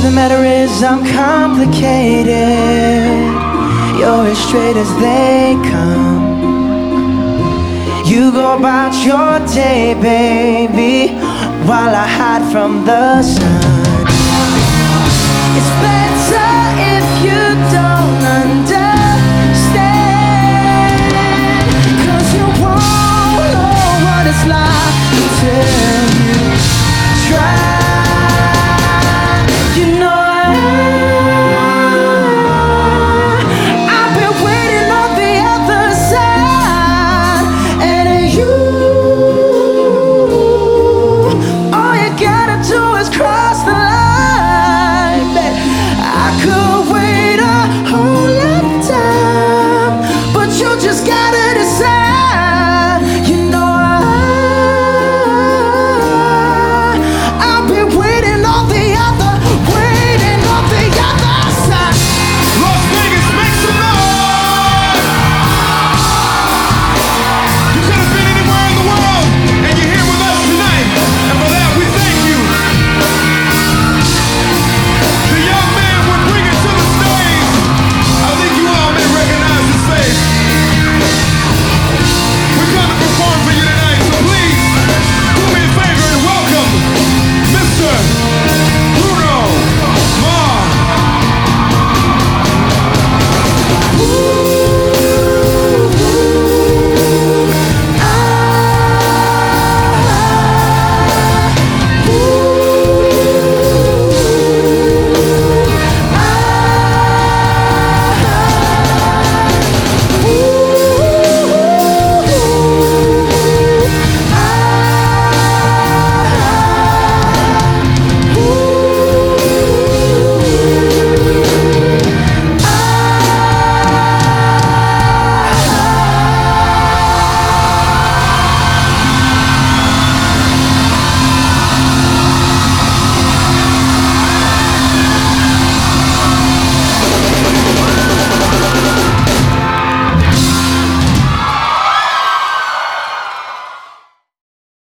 the matter is, I'm complicated. You're as straight as they come. You go about your day, baby, while I hide from the sun.